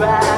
back.